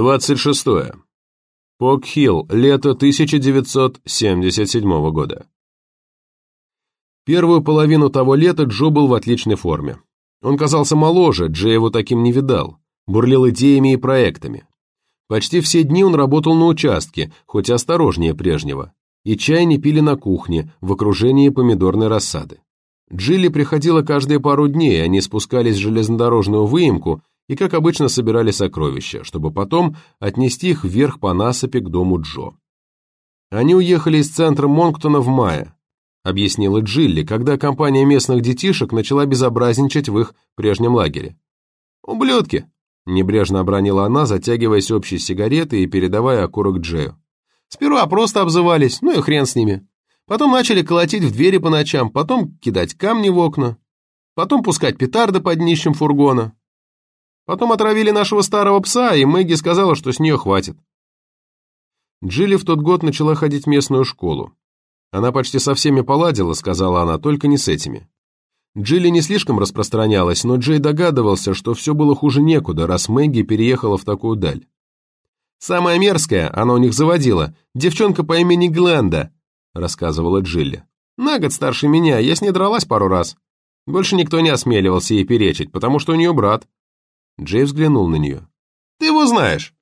26. Пок-Хилл, лето 1977 года. Первую половину того лета Джо был в отличной форме. Он казался моложе, Джей его таким не видал, бурлил идеями и проектами. Почти все дни он работал на участке, хоть осторожнее прежнего, и чай не пили на кухне, в окружении помидорной рассады. Джилли приходила каждые пару дней, они спускались в железнодорожную выемку и, как обычно, собирали сокровища, чтобы потом отнести их вверх по насыпи к дому Джо. Они уехали из центра Монктона в мае, объяснила Джилли, когда компания местных детишек начала безобразничать в их прежнем лагере. «Ублюдки!» – небрежно обронила она, затягиваясь общей сигареты и передавая окурок Джею. «Сперва просто обзывались, ну и хрен с ними. Потом начали колотить в двери по ночам, потом кидать камни в окна, потом пускать петарды под днищем фургона. Потом отравили нашего старого пса, и Мэгги сказала, что с нее хватит. Джилли в тот год начала ходить в местную школу. Она почти со всеми поладила, сказала она, только не с этими. Джилли не слишком распространялась, но Джей догадывался, что все было хуже некуда, раз Мэгги переехала в такую даль. «Самая мерзкая, она у них заводила, девчонка по имени Гленда», рассказывала Джилли. «На год старше меня, я с ней дралась пару раз. Больше никто не осмеливался ей перечить, потому что у нее брат. Джей взглянул на нее. «Ты его знаешь!»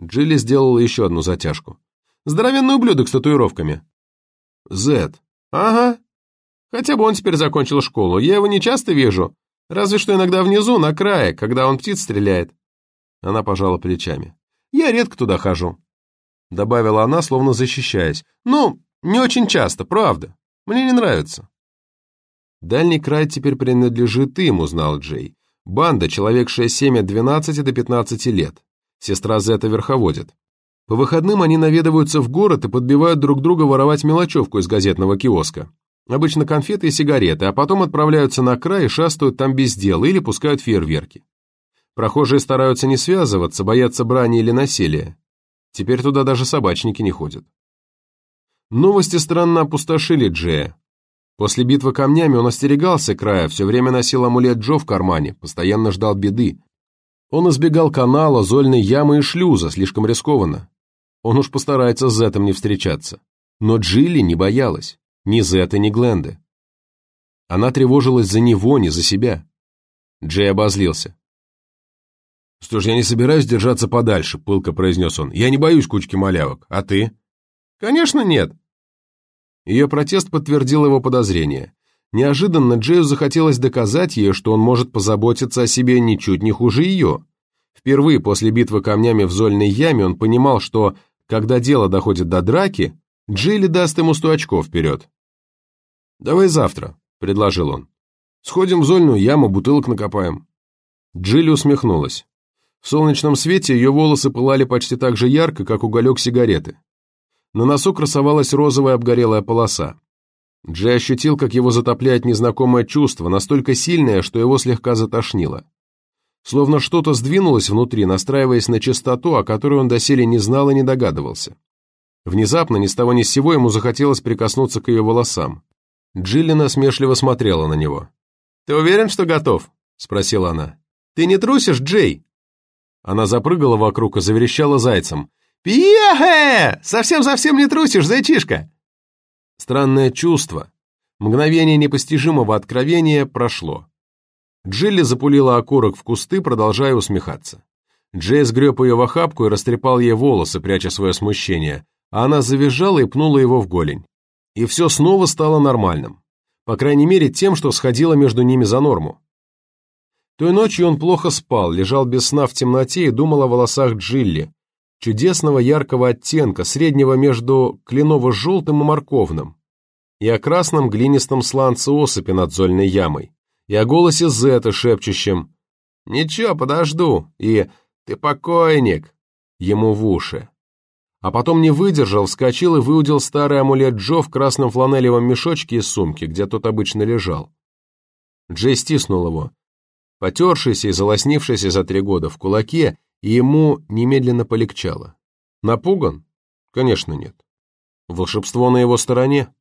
Джилли сделала еще одну затяжку. «Здоровенный ублюдок с татуировками». «Зет». «Ага. Хотя бы он теперь закончил школу. Я его не часто вижу. Разве что иногда внизу, на крае, когда он птиц стреляет». Она пожала плечами. «Я редко туда хожу», — добавила она, словно защищаясь. «Ну, не очень часто, правда. Мне не нравится». «Дальний край теперь принадлежит им», — узнал Джей. Банда, человек 6-7 от 12 до 15 лет. Сестра Зета верховодит. По выходным они наведываются в город и подбивают друг друга воровать мелочевку из газетного киоска. Обычно конфеты и сигареты, а потом отправляются на край и шастают там без дела или пускают фейерверки. Прохожие стараются не связываться, боятся брани или насилия. Теперь туда даже собачники не ходят. Новости странно опустошили Джея. После битвы камнями он остерегался края, все время носил амулет Джо в кармане, постоянно ждал беды. Он избегал канала, зольной ямы и шлюза, слишком рискованно. Он уж постарается с Зетом не встречаться. Но Джилли не боялась. Ни Зета, ни Гленды. Она тревожилась за него, не за себя. Джей обозлился. «Что ж, я не собираюсь держаться подальше», — пылко произнес он. «Я не боюсь кучки малявок. А ты?» «Конечно нет», ее протест подтвердил его подозрения. Неожиданно Джею захотелось доказать ей, что он может позаботиться о себе ничуть не хуже ее. Впервые после битвы камнями в зольной яме он понимал, что, когда дело доходит до драки, Джилли даст ему сто очков вперед. «Давай завтра», — предложил он. «Сходим в зольную яму, бутылок накопаем». Джилли усмехнулась. В солнечном свете ее волосы пылали почти так же ярко, как уголек сигареты. На носу красовалась розовая обгорелая полоса. Джей ощутил, как его затопляет незнакомое чувство, настолько сильное, что его слегка затошнило. Словно что-то сдвинулось внутри, настраиваясь на частоту, о которой он доселе не знал и не догадывался. Внезапно, ни с того ни с сего, ему захотелось прикоснуться к ее волосам. Джилли насмешливо смотрела на него. «Ты уверен, что готов?» — спросила она. «Ты не трусишь, Джей?» Она запрыгала вокруг и заверещала зайцем. «Пьехе! Совсем-совсем не трусишь, зайчишка!» Странное чувство, мгновение непостижимого откровения прошло. Джилли запулила окурок в кусты, продолжая усмехаться. Джей сгреб ее в охапку и растрепал ей волосы, пряча свое смущение, а она завизжала и пнула его в голень. И все снова стало нормальным. По крайней мере, тем, что сходило между ними за норму. Той ночью он плохо спал, лежал без сна в темноте и думал о волосах Джилли, чудесного яркого оттенка, среднего между кленово-желтым и морковным, и о красном глинистом сланце осыпи над зольной ямой, и о голосе Зета, шепчущем «Ничего, подожду» и «Ты покойник» ему в уши. А потом не выдержал, вскочил и выудил старый амулет Джо в красном фланелевом мешочке из сумки, где тот обычно лежал. Джей стиснул его, потершийся и залоснившийся за три года в кулаке, ему немедленно полегчало. Напуган? Конечно, нет. Волшебство на его стороне.